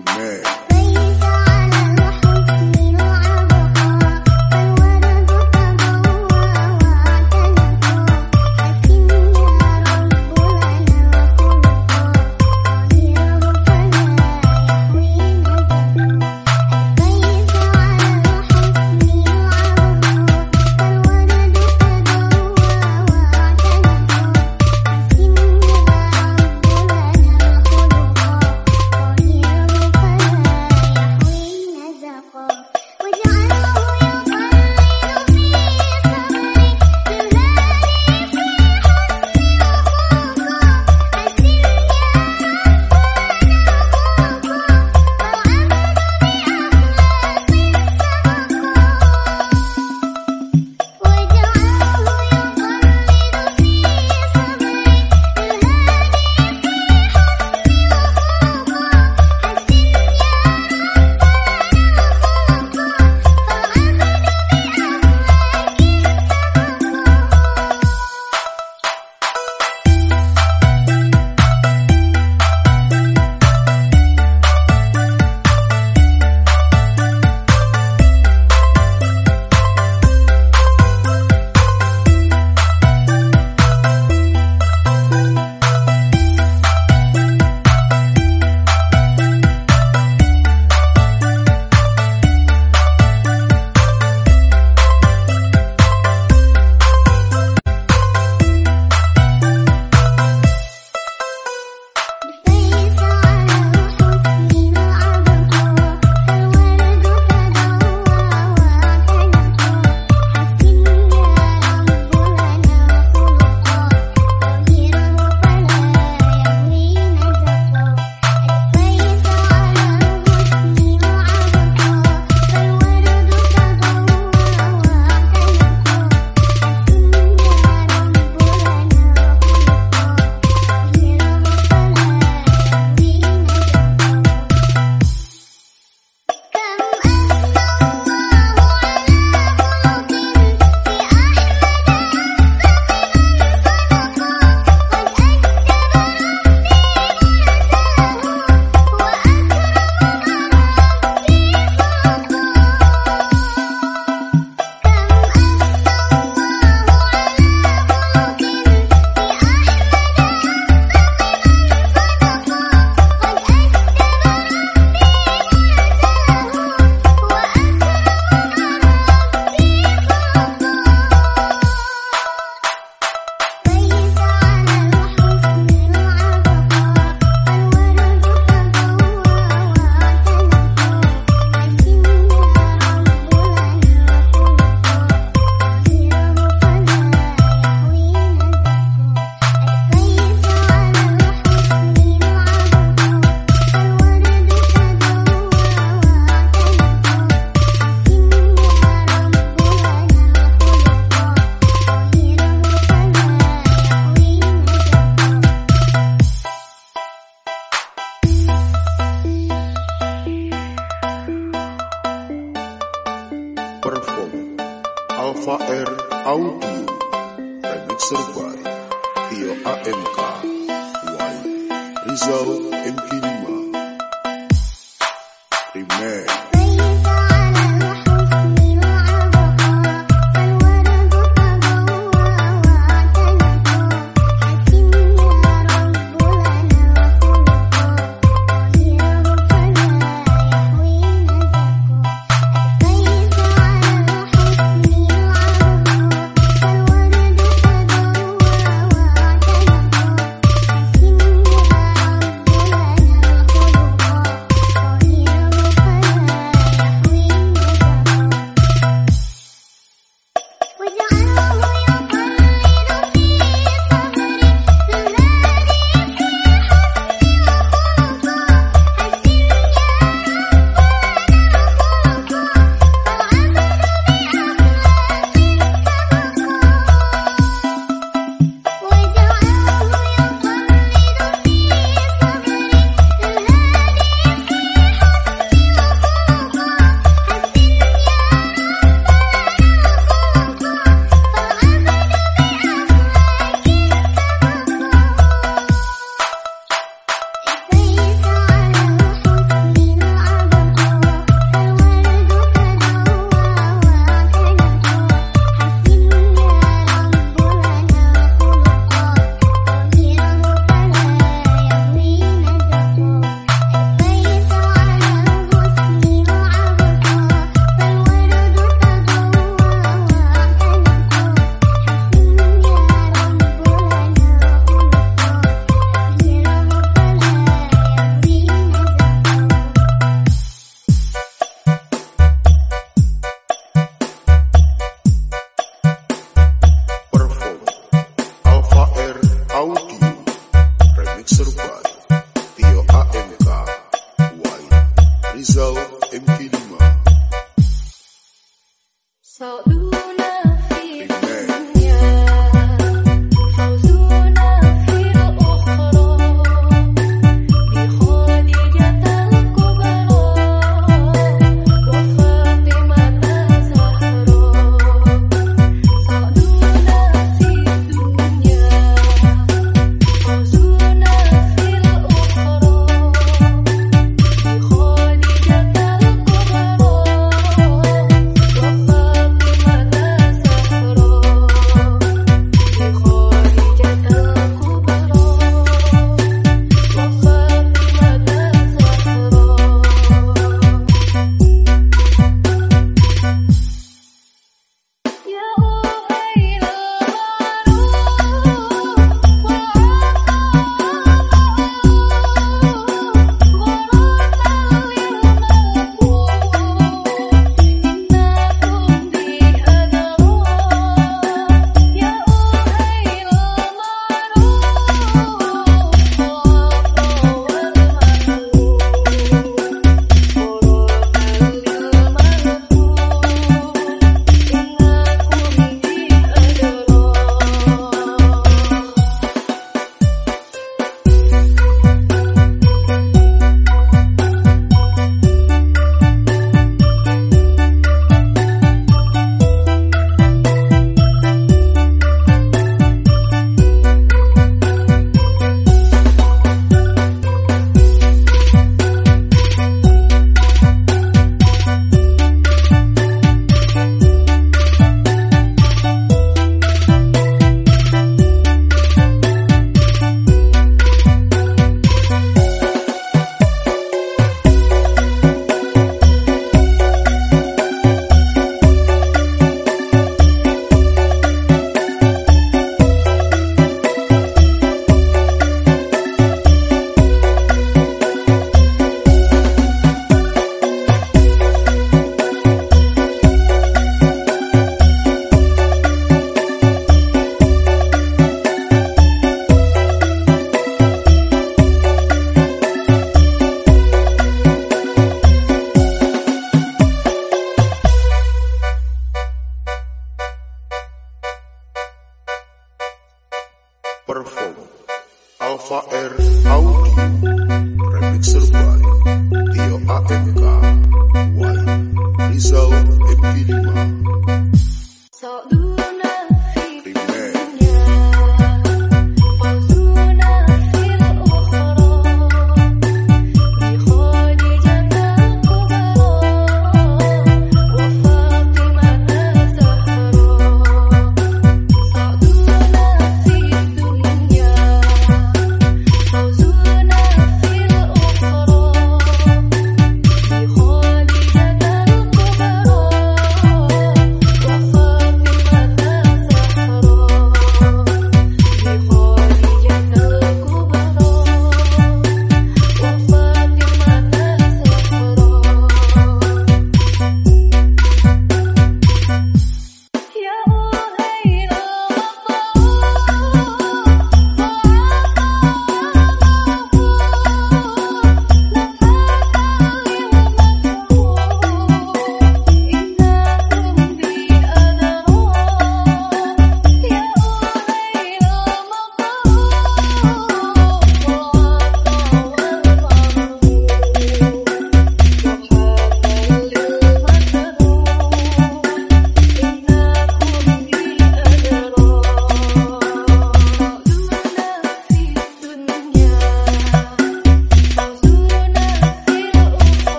Remake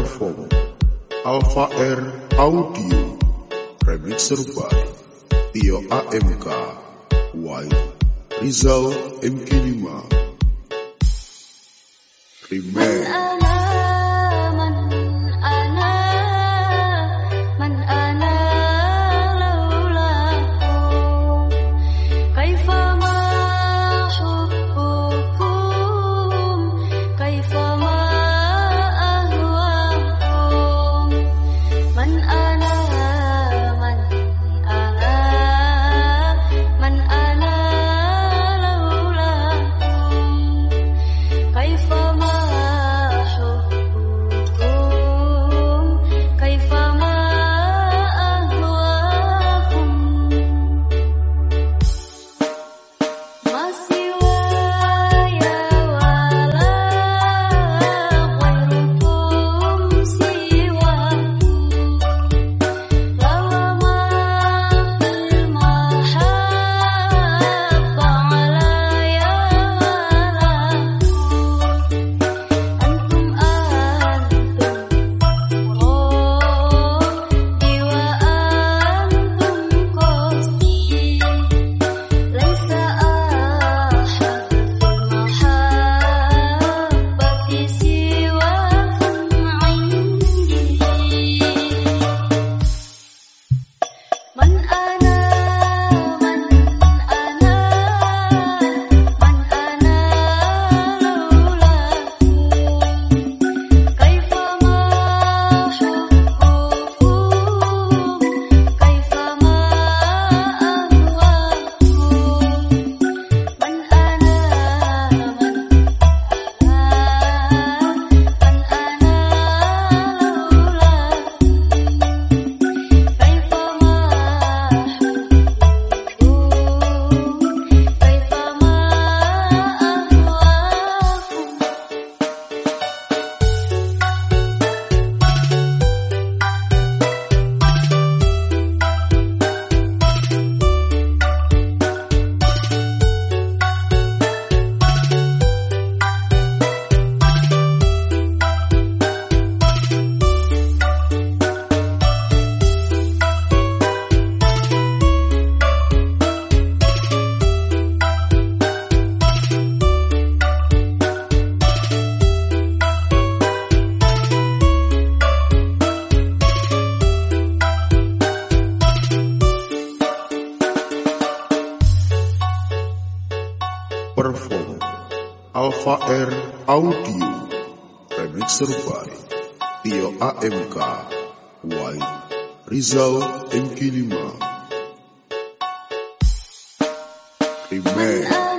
Terraform Alpha Air Audio. Remixer by Tio AMK Y Rizal MK5 Remain Alpha Audio Remixer by Tio AMK Y. Rizal M. Kilima. Remain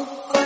Oh.